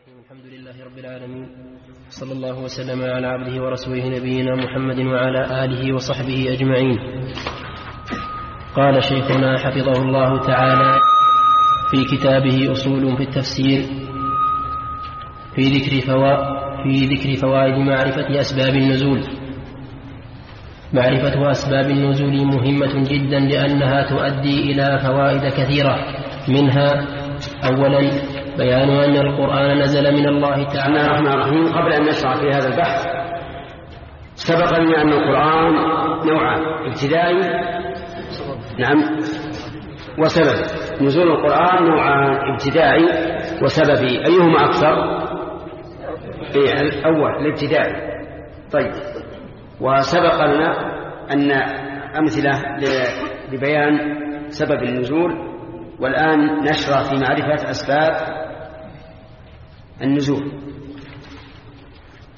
الرحيم. الحمد لله رب العالمين. صلى الله وسلم على عبده ورسوله نبينا محمد وعلى آله وصحبه أجمعين. قال شيخنا حفظه الله تعالى في كتابه أصول في التفسير في ذكر فوا في ذكر فوائد معرفة أسباب النزول. معرفة أسباب النزول مهمة جدا لأنها تؤدي إلى فوائد كثيرة. منها أولا بيان أن القرآن نزل من الله بسم تعالى الله الرحمن الرحيم. قبل أن نشرع في هذا البحث سبق لنا أن القرآن نوعان ابتدائي. نعم. وسببي نزول القرآن نوعان ابتدائي وسببي أيهما أكثر؟ إيه الأول الابتدائي. طيب. وسبق لنا أن أمثلة لبيان سبب النزول. والآن نشرع في معرفة أسباب النزول.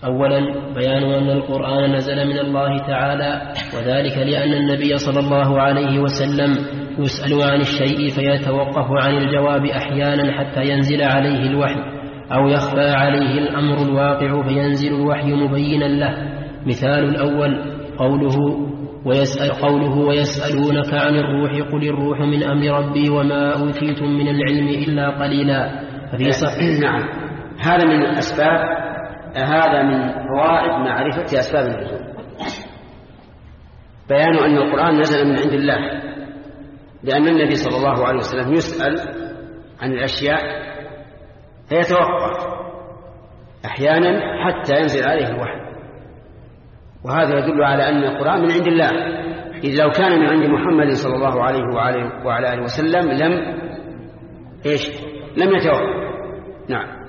أولا بيان أن القرآن نزل من الله تعالى وذلك لأن النبي صلى الله عليه وسلم يسأل عن الشيء فيتوقف عن الجواب أحيانا حتى ينزل عليه الوحي أو يخفى عليه الأمر الواقع فينزل الوحي مبينا له. مثال الأول قوله ويسأل قوله ويسألونك عن الروح قل الروح من أمر ربي وما أوتيتم من العلم إلا قليلا. ففي صحيح نعم. هذا من الأسباب هذا من فوائد معرفة أسباب النزول. بيان أن القرآن نزل من عند الله لأن النبي صلى الله عليه وسلم يسأل عن الأشياء فيتوقف أحيانا حتى ينزل عليه الوحي. وهذا يدل على أن القرآن من عند الله. إذ لو كان من عند محمد صلى الله عليه وعلى, وعلى آله وسلم لم إيش؟ لم يتوقف. نعم.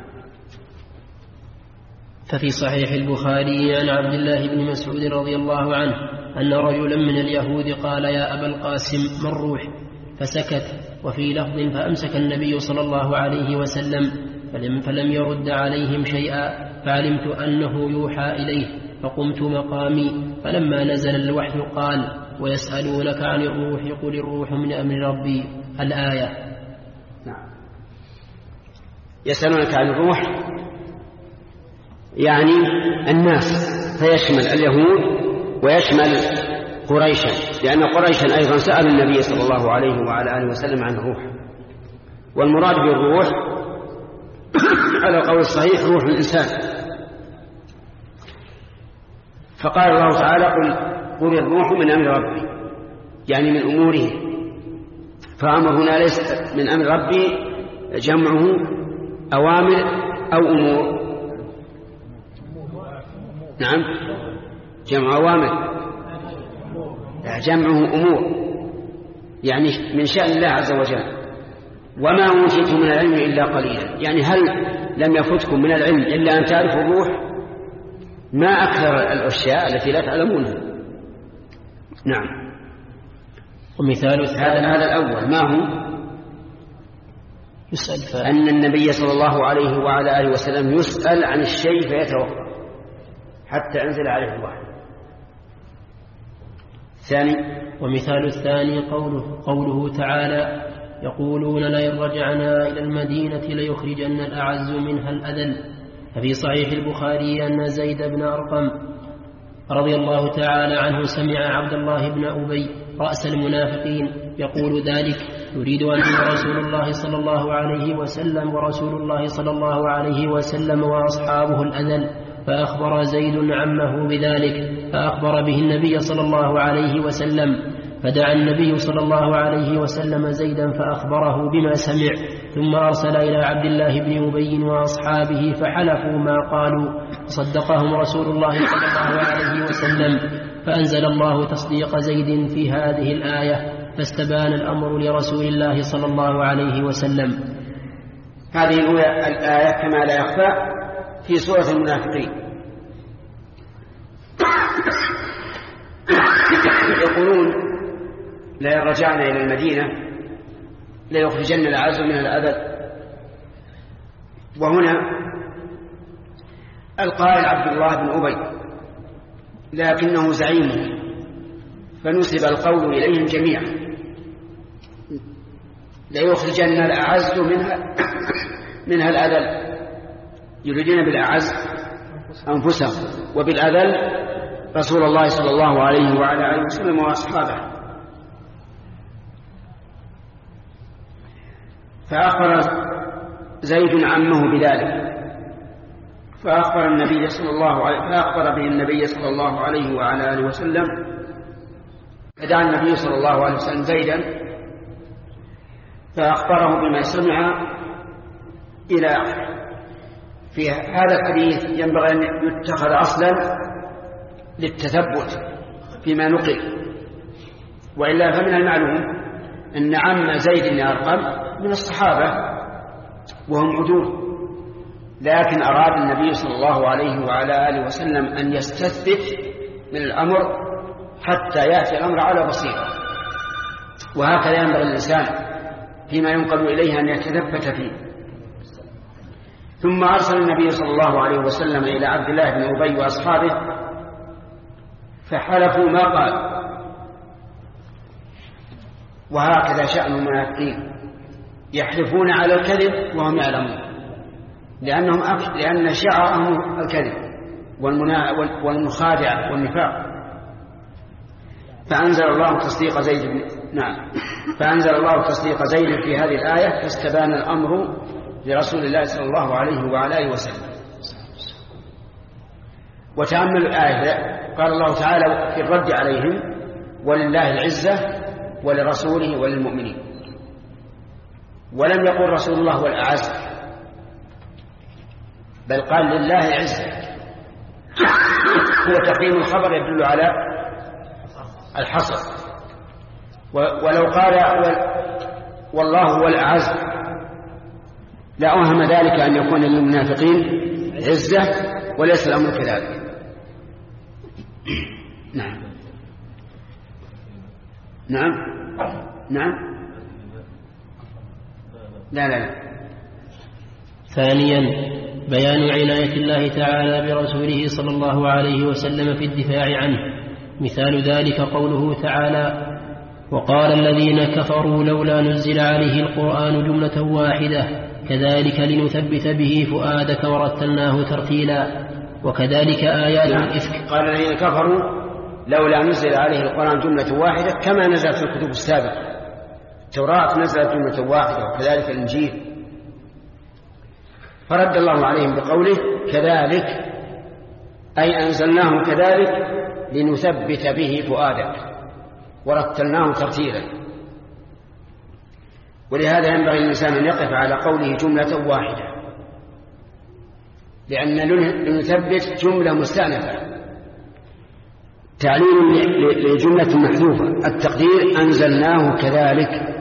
ففي صحيح البخاري عن عبد الله بن مسعود رضي الله عنه أن رجلا من اليهود قال يا أبا القاسم ما الروح؟ فسكت. وفي لفظ فأمسك النبي صلى الله عليه وسلم فلم, فلم يرد عليهم شيئا فعلمت أنه يوحى إليه فقمت مقامي. فلما نزل الوحي قال ويسألونك عن الروح قل الروح من أمر ربي. الآية. نعم. يسألونك عن الروح يعني الناس فيشمل اليهود ويشمل قريشا لأن قريشا أيضا سأل النبي صلى الله عليه وعلى آله وسلم عن الروح والمراد بالروح على القول الصحيح روح الإنسان. فقال الله تعالى قل قل الروح من أمر ربي. يعني من أموره. فأمر هنا ليس من أمر ربي جمعه أوامر أو أمور. نعم. جمع أوامر. جمعه أمور. يعني من شأن الله عز وجل. وما أوتيتم من العلم إلا قليلا. يعني هل لم يفتكم من العلم إلا أن تعرفوا الروح؟ ما أكثر الأشياء التي لا تعلمونها. نعم. ومثال هذا هذا الأول. ما هو؟ يسأل ف... أن النبي صلى الله عليه وعلى آله وسلم يسأل عن الشيء فيتوقف. حتى أنزل عليه الوحي. ثاني. ومثال الثاني قوله, قوله تعالى يقولون لئن رجعنا إلى المدينة ليخرجن الأعز منها الأذل. ففي صحيح البخاري أن زيد بن أرقم رضي الله تعالى عنه سمع عبد الله بن أبي رأس المنافقين يقول ذلك يريد أن رسول الله صلى الله عليه وسلم ورسول الله صلى الله عليه وسلم وأصحابه الأذل. فأخبر زيد عمه بذلك فأخبر به النبي صلى الله عليه وسلم فدعا النبي صلى الله عليه وسلم زيدا فأخبره بما سمع ثم أرسل إلى عبد الله بن أبي وأصحابه فحلفوا ما قالوا فصدقهم رسول الله صلى الله عليه وسلم فأنزل الله تصديق زيد في هذه الآية فاستبان الأمر لرسول الله صلى الله عليه وسلم. هذه الأولى الآية كما لا يخفى في سورة المنافقين. يقولون لئن رجعنا إلى المدينة ليخرجن الأعز من الأذى وهنا القائل عبد الله بن أبي لكنه زعيمه فنسب القول إليهم جميعا. ليخرجن الأعز منها منها الأذل. يريدون بالأعز أنفسهم وبالأذل رسول الله صلى الله عليه وعلى آله وسلم وأصحابه. فأخبر زيد عمه بذلك. فأخبر النبي صلى الله عليه فأخبر به النبي صلى الله عليه وعلى آله وسلم. فدعا النبي صلى الله عليه وسلم زيدا فأخبره بما سمع إلى في هذا الحديث ينبغي أن يتخذ أصلا للتثبت فيما نقل. وإلا فمن المعلوم أن عم زيد بن أرقم من الصحابة وهم عدول لكن أراد النبي صلى الله عليه وعلى آله وسلم أن يستثبت من الأمر حتى يأتي الأمر على بصيرة. وهكذا ينبغي الإنسان فيما ينقل إليه أن يتثبت فيه. ثم أرسل النبي صلى الله عليه وسلم إلى عبد الله بن أبي وأصحابه فحلفوا ما قال. وهكذا شأن المنافقين. يحلفون على الكذب وهم يعلمون. لأنهم لأن شعرهم الكذب والمخادعة والنفاق. فأنزل الله تصديق زيد بن نعم. فأنزل الله تصديق زيد في هذه الآية فاستبان الأمر لرسول الله صلى الله عليه وعلى آله وسلم. وتأمل الآية قال الله تعالى في الرد عليهم ولله العزة ولرسوله وللمؤمنين. ولم يقل رسول الله والأعز بل قال لله العزة. هو تقييم الخبر يدل على الحصر. ولو قال والله هو الأعز. لأوهم ذلك أن يكون للمنافقين عزة وليس الأمر كذلك. نعم. نعم. نعم. لا لا لا. ثانيا بيان عناية الله تعالى برسوله صلى الله عليه وسلم في الدفاع عنه. مثال ذلك قوله تعالى وقال الذين كفروا لولا نزل عليه القرآن جملة واحدة كذلك لنثبت به فؤادك ورتلناه ترتيلا وكذلك آيات نعم. الإفك. قال الذين كفروا لولا نزل عليه القرآن جملة واحدة كما نزل في الكتب السابقة. التوراة نزلت جملة واحدة وكذلك الإنجيل. فرد الله عليهم بقوله كذلك أي أنزلناه كذلك لنثبت به فؤادك. ورتلناه ترتيلا. ولهذا ينبغي الإنسان أن يقف على قوله جملة واحدة. لأن لنثبت جملة مستأنفة. تعليم لجملة محذوفة. التقدير أنزلناه كذلك.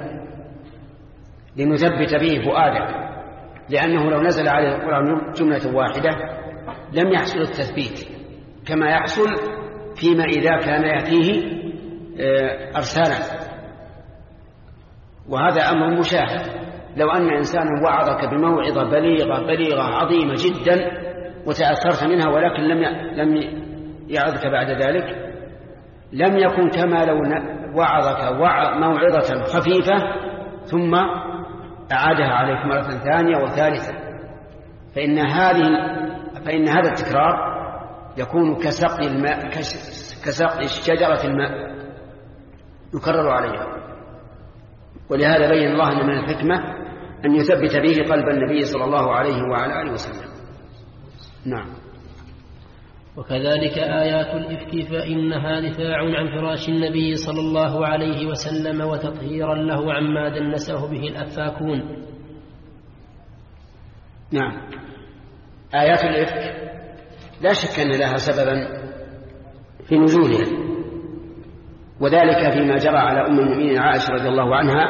لنثبت به فؤادك لأنه لو نزل عليه القرآن جملة واحدة لم يحصل التثبيت. كما يحصل فيما إذا كان يأتيه أرسالا وهذا أمر مشاهد. لو أن إنسانا وعظك بموعظة بليغة بليغة عظيمة جدا وتأثرت منها ولكن لم لم يعظك بعد ذلك لم يكن كما لو وعظك موعظة خفيفة ثم أعادها عليك مرة ثانية وثالثة. فإن هذه فإن هذا التكرار يكون كسقي الماء كسقي شجرة الماء يكرر عليها. ولهذا بين الله أن من الحكمة أن يثبت به قلب النبي صلى الله عليه وعلى آله وسلم. نعم. وكذلك آيات الإفك فإنها دفاع عن فراش النبي صلى الله عليه وسلم وتطهيرا له عما دنسه به الأفاكون. نعم. آيات الإفك لا شك أن لها سببا في نزولها. وذلك فيما جرى على أم المؤمنين عائشة رضي الله عنها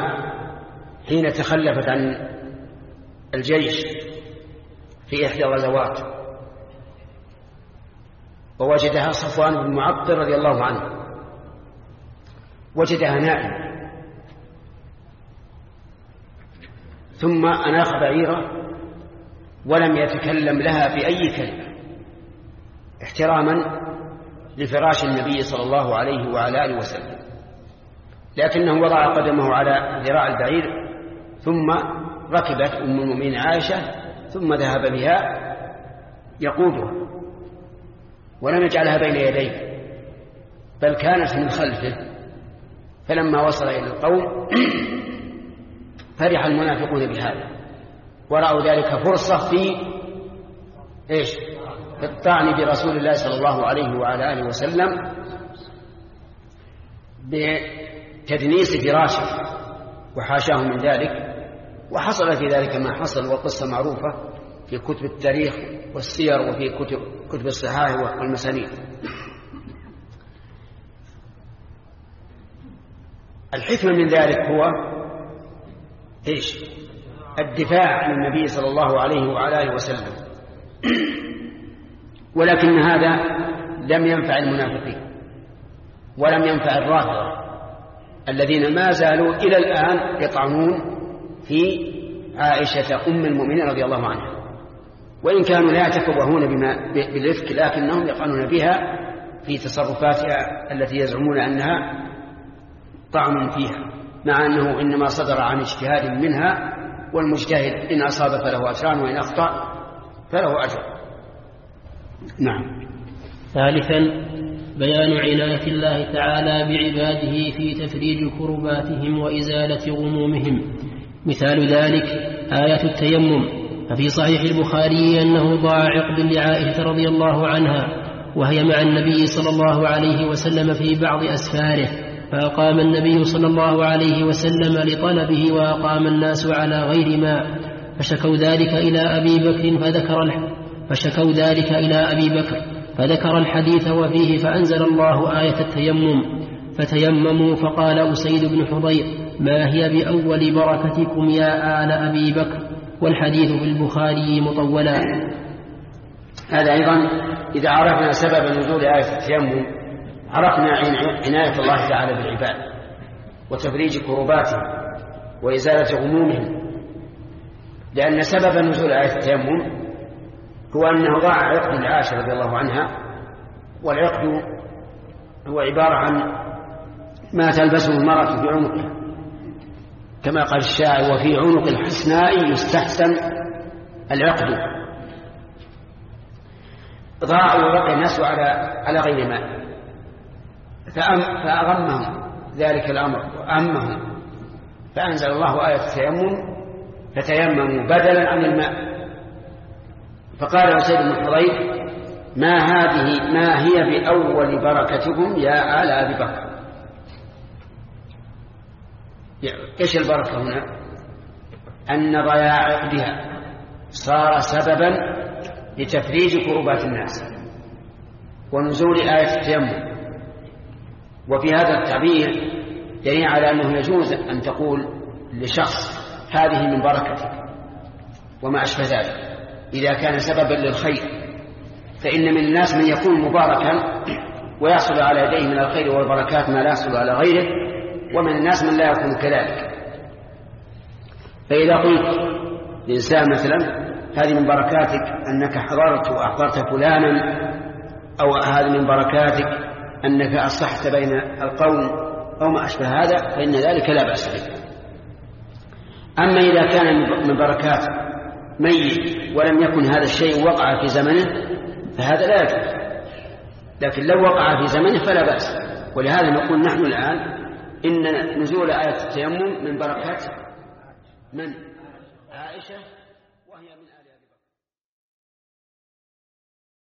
حين تخلفت عن الجيش في إحدى الغزوات ووجدها صفوان بن معطل رضي الله عنه. وجدها نائم ثم أناخ بعيرة ولم يتكلم لها بأي كلمة. احتراما لفراش النبي صلى الله عليه وعلى آله وسلم. لكنه وضع قدمه على ذراع البعير ثم ركبت أم المؤمنين عائشة ثم ذهب بها يقودها ولم يجعلها بين يديه بل كانت من خلفه. فلما وصل إلى القوم فرح المنافقون بهذا ورأوا ذلك فرصة في إيش؟ الطعن برسول الله صلى الله عليه وعلى آله وسلم بتدنيس فراشه وحاشاه من ذلك وحصل في ذلك ما حصل والقصة معروفة في كتب التاريخ والسير وفي كتب كتب الصحاح والمسانيد الحكمة من ذلك هو إيش؟ الدفاع عن النبي صلى الله عليه وعلى آله وسلم ولكن هذا لم ينفع المنافقين ولم ينفع الرافضة الذين ما زالوا إلى الآن يطعنون في عائشة أم المؤمنين رضي الله عنها. وإن كانوا لا يتفوهون بما بالرفق لكنهم يطعنون بها في تصرفاتها التي يزعمون أنها طعن فيها مع أنه إنما صدر عن اجتهاد منها والمجتهد إن أصاب فله أجران وإن أخطأ فله أجر. نعم. ثالثا بيان عناية الله تعالى بعباده في تفريج كرباتهم وإزالة غمومهم. مثال ذلك آية التيمم. ففي صحيح البخاري أنه ضاع عقد لعائشة رضي الله عنها وهي مع النبي صلى الله عليه وسلم في بعض أسفاره. فأقام النبي صلى الله عليه وسلم لطلبه وأقام الناس على غير ماء فشكوا ذلك إلى أبي بكر فذكر فشكوا ذلك إلى أبي بكر فذكر الحديث وفيه فأنزل الله آية التيمم فتيمموا فقال أسيد بن حضير ما هي بأول بركتكم يا آل أبي بكر؟ والحديث في البخاري مطولا. هذا أيضا إذا عرفنا سبب نزول آية التيمم عرفنا عناية الله تعالى بالعباد وتفريج كرباتهم وإزالة غمومهم لأن سبب نزول آية التيمم هو أنه ضاع عقد العاشر رضي الله عنها والعقد هو عبارة عن ما تلبسه المرأة في عنقها كما قال الشاعر وفي عنق الحسناء يستحسن العقد. ضاع وبقي الناس على على غير ماء. فأغمهم ذلك الأمر وأمهم. فأنزل الله آية التيمم فتيمموا بدلا عن الماء. فقال سيد بن حضير ما هذه ما هي بأول بركتكم يا آل أبي بكر؟ إيش البركة هنا؟ أن ضياع عقدها صار سببا لتفريج كروبات الناس ونزول آية التيمم. وفي هذا التعبير دليل على أنه يجوز أن تقول لشخص هذه من بركتك. وما أشبه ذلك. إذا كان سببا للخير فإن من الناس من يكون مباركا ويحصل على يديه من الخير والبركات ما لا يحصل على غيره ومن الناس من لا يكون كذلك. فإذا قلت لإنسان مثلا هذه من بركاتك أنك حضرت وأحضرت فلانا أو هذه من بركاتك أنك أصحت بين القوم أو ما أشبه هذا فإن ذلك لا بأس به. أما إذا كان من بركات ميت ولم يكن هذا الشيء وقع في زمنه فهذا لا يجوز. لكن لو وقع في زمنه فلا بأس. ولهذا نقول نحن الآن إن نزول آية التيمم من بركات من؟ عائشة.